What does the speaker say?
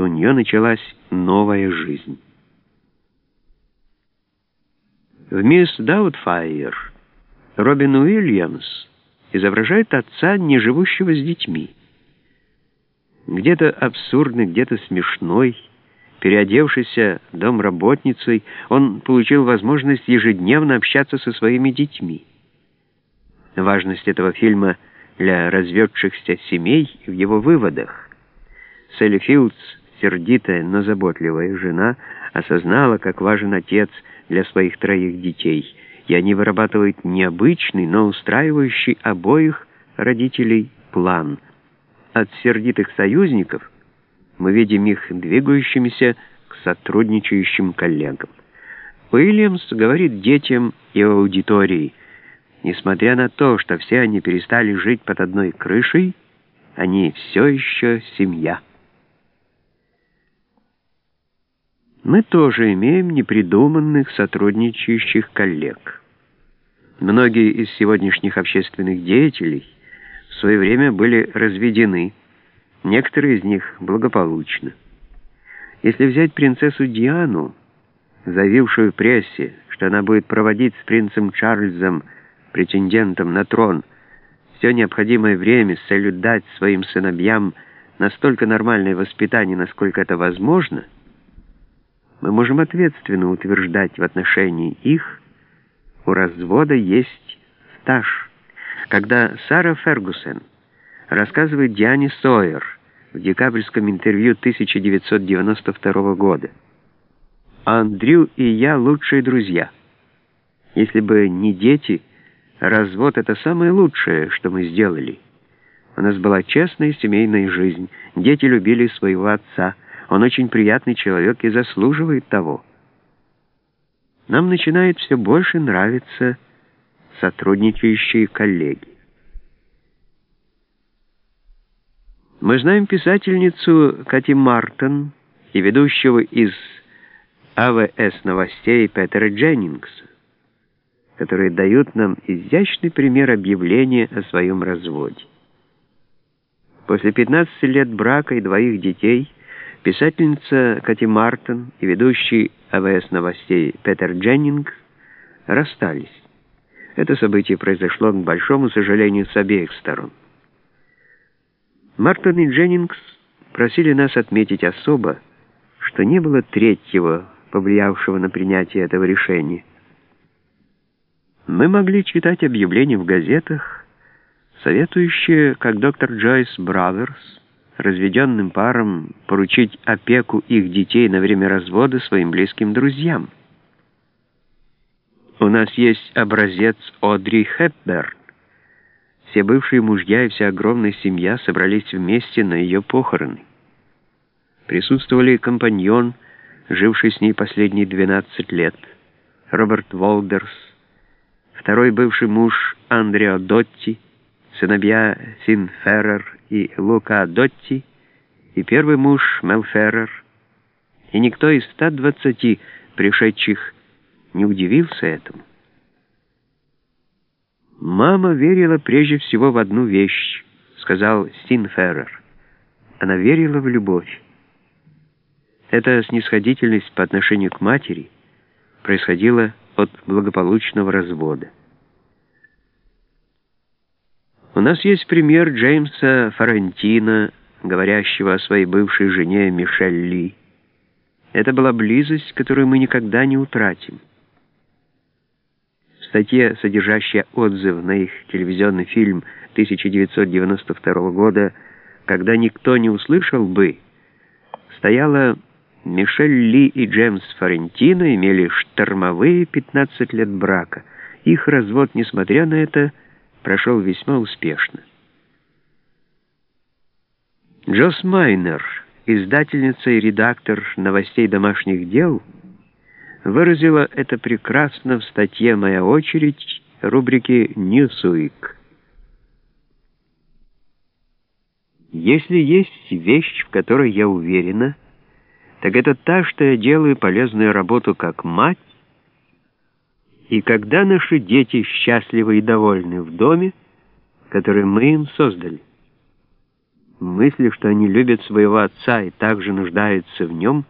что у нее началась новая жизнь. В «Мисс Даутфайер» Робин Уильямс изображает отца, не живущего с детьми. Где-то абсурдный, где-то смешной, переодевшийся домработницей, он получил возможность ежедневно общаться со своими детьми. Важность этого фильма для разведшихся семей в его выводах. Селли Филдс, сердитая, но заботливая жена, осознала, как важен отец для своих троих детей, и они вырабатывают необычный, но устраивающий обоих родителей план. От сердитых союзников мы видим их двигающимися к сотрудничающим коллегам. Уильямс говорит детям и аудитории, несмотря на то, что все они перестали жить под одной крышей, они все еще семья. Мы тоже имеем непридуманных сотрудничающих коллег. Многие из сегодняшних общественных деятелей в свое время были разведены, некоторые из них благополучно. Если взять принцессу Диану, заявившую прессе, что она будет проводить с принцем Чарльзом, претендентом на трон, все необходимое время с целью дать своим сыновьям настолько нормальное воспитание, насколько это возможно – мы можем ответственно утверждать в отношении их, у развода есть стаж. Когда Сара Фергусен рассказывает Диане Сойер в декабрьском интервью 1992 года, «Андрю и я лучшие друзья. Если бы не дети, развод — это самое лучшее, что мы сделали. У нас была честная семейная жизнь, дети любили своего отца — он очень приятный человек и заслуживает того. Нам начинает все больше нравиться сотрудничающие коллеги. Мы знаем писательницу Кати Мартон и ведущего из АВС новостей Петера Дженнингса, которые дают нам изящный пример объявления о своем разводе. После 15 лет брака и двоих детей – Писательница Кати Мартин и ведущий АВС новостей Петер Дженнинг расстались. Это событие произошло, к большому сожалению, с обеих сторон. Мартин и Дженнингс просили нас отметить особо, что не было третьего, повлиявшего на принятие этого решения. Мы могли читать объявления в газетах, советующие, как доктор Джойс Браверс, разведенным парам поручить опеку их детей на время развода своим близким друзьям. У нас есть образец Одри Хепберн. Все бывшие мужья и вся огромная семья собрались вместе на ее похороны. Присутствовали компаньон, живший с ней последние 12 лет, Роберт Волдерс, второй бывший муж Андрео Дотти, сыновья Син Феррер и Лука Дотти, и первый муж Мел Феррер, и никто из 120 пришедших не удивился этому. «Мама верила прежде всего в одну вещь», — сказал Син Феррер. Она верила в любовь. Эта снисходительность по отношению к матери происходила от благополучного развода. У нас есть пример Джеймса Фарентина, говорящего о своей бывшей жене Мишель Ли. Это была близость, которую мы никогда не утратим. В статье, содержащей отзыв на их телевизионный фильм 1992 года «Когда никто не услышал бы», стояло «Мишель Ли и Джеймс Фарентино имели штормовые 15 лет брака. Их развод, несмотря на это, прошел весьма успешно. Джос Майнер, издательница и редактор новостей домашних дел, выразила это прекрасно в статье «Моя очередь» рубрики «Ньюсуик». Если есть вещь, в которой я уверена, так это та, что я делаю полезную работу как мать, и когда наши дети счастливы и довольны в доме, который мы им создали. Мысль, что они любят своего отца и также нуждаются в нем –